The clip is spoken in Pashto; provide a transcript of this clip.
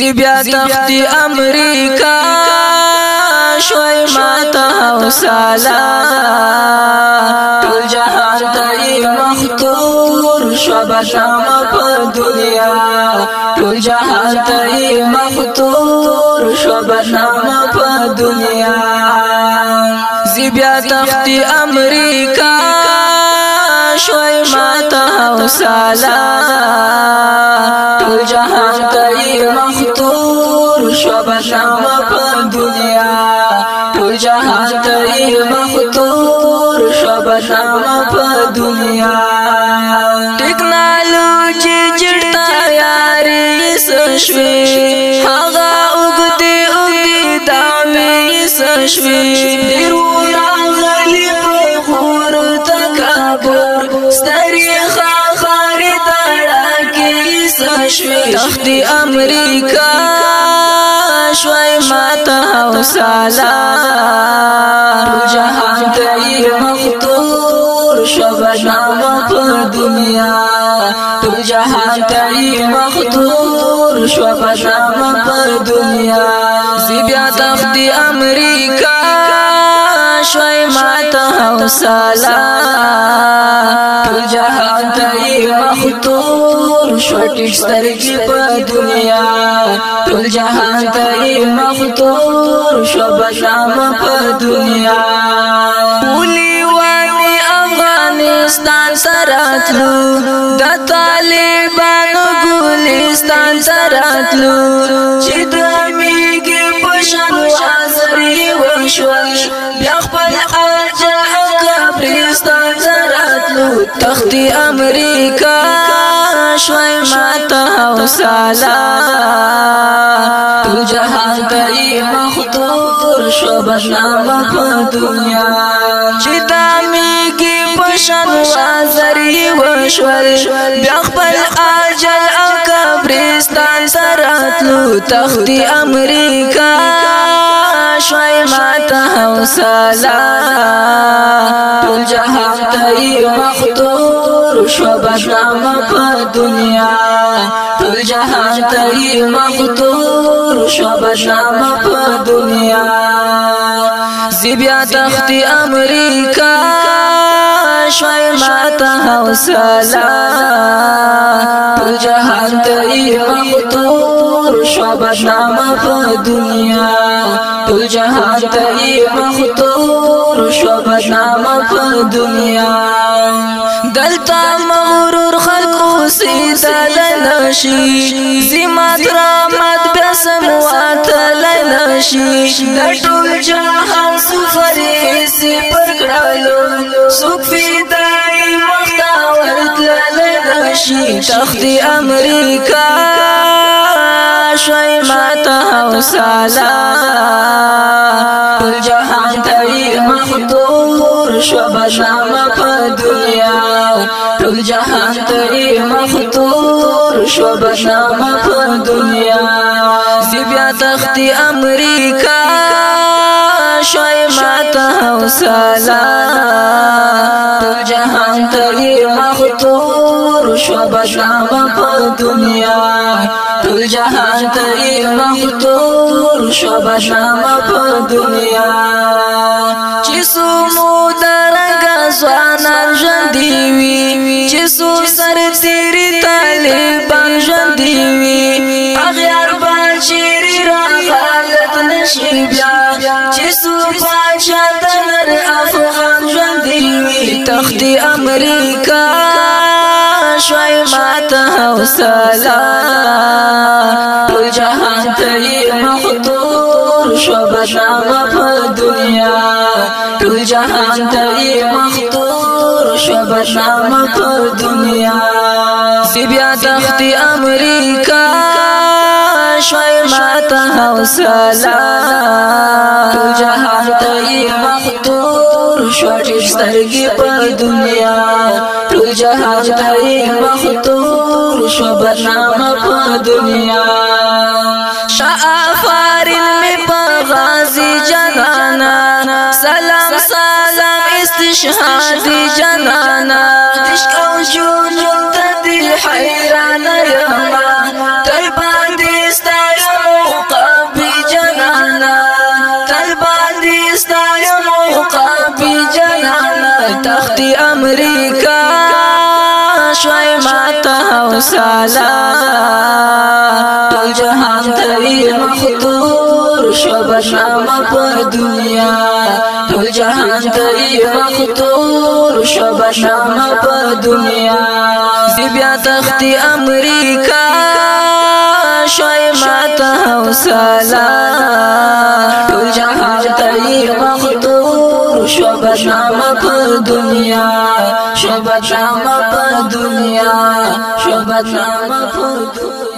زی بیا تختی امریکا شوی ما ته حوصله ټول جهان ته مختور شو بشم په دنیا ټول جهان ته مختور شو بشم په دنیا زی بیا تختی امریکا شوي ماته حوصله ټول جهان کوي مختور شو بدنام په دنیا ټول جهان کوي مختور شو بدنام په دنیا ټیکنالوژي جړتا یاري سشوي هغه وګدي وګدي داوي سشوي ډیرونه تخت امریکا شوي ماته حوصله جهان ته مختور شبنام په دنیا ټول جهان ته مختور شبنام په دنیا زیبیا تخت امریکا شوي ماته حوصله جهان تای مختور شوټی سترګې په دنیا ټول جهان تای مختور شوب شام په دنیا پولی وانی افغانستان سراتلو د طالبانو ګلستان سراتلو چې د میګې په شان وازري وشول بیا خپل اجل تختی امریکا شوي ماته وسالا تو جهان ته مختور شو بدنام په دنیا چې دامي کې پشن وازري وشول بیا خپل اجل او قبرستان سره تلو تختی امریکا شوي ماته وسالا جهان تری مختور شو بدنام په دنیا ټول جهان تری مختور شو بدنام په دنیا زیبیا تختی امریکا شوي ماته حوصله ټول جهان تری مختور شو بدنام په دنیا ټول جهان تری مختور شو بدنام دنیا مغرور خلق اوسېدل نشي زمات رامات بیا سمواتل نشي د ټول جهان سفر یې سپر في سوفي دای مخته ورتل نشي تخت امریکا شوي ماتا وسالا تړي مختور شو بدنام په دنیا ټول جهان تړي مختور شو بدنام په دنیا سی بیا تختی امریکا شوي ماته حوصله ټول جهان تړي مختور شو بدنام په دنیا ټول جهان تړي مختور شو بدنام په دنیا چې سو مو درګه ځوانان ژوند دی چې سو سر تیری طالبان ژوند دی اغیار بچیر راغلت نشي بیا چې سو پاچا تنر افغان ژوند دی تخت امریکا شوي ماته حوصله ټول جهان ته مختور شو بدنامه په دنیا ټول جهان ته مختور شو بدنام په دنیا سی بیا تختی امریکا شوي ماته حوصله ټول جهان ته مختور شو سترګې په دنیا ټول جهان ته مختور شو بدنام په دنیا شهاد جنانا عشق او جنون تدي حيران يما تربان دي ستايم وقابي جنانا تربان دي ستايم وقابي جنانا تختي امريكا شوي ماتا وسالا تل جهان تري مخدود تور شو بشام په دنیا ټول جهان ته مختور شو بشام په دنیا سی بیا تختی امریکا شوي ماته حوصله ټول جهان ته مختور شو بشام په دنیا شو بشام په دنیا شو بشام په دنیا